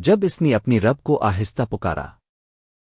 جب اس نے اپنی رب کو آہستہ پکارا۔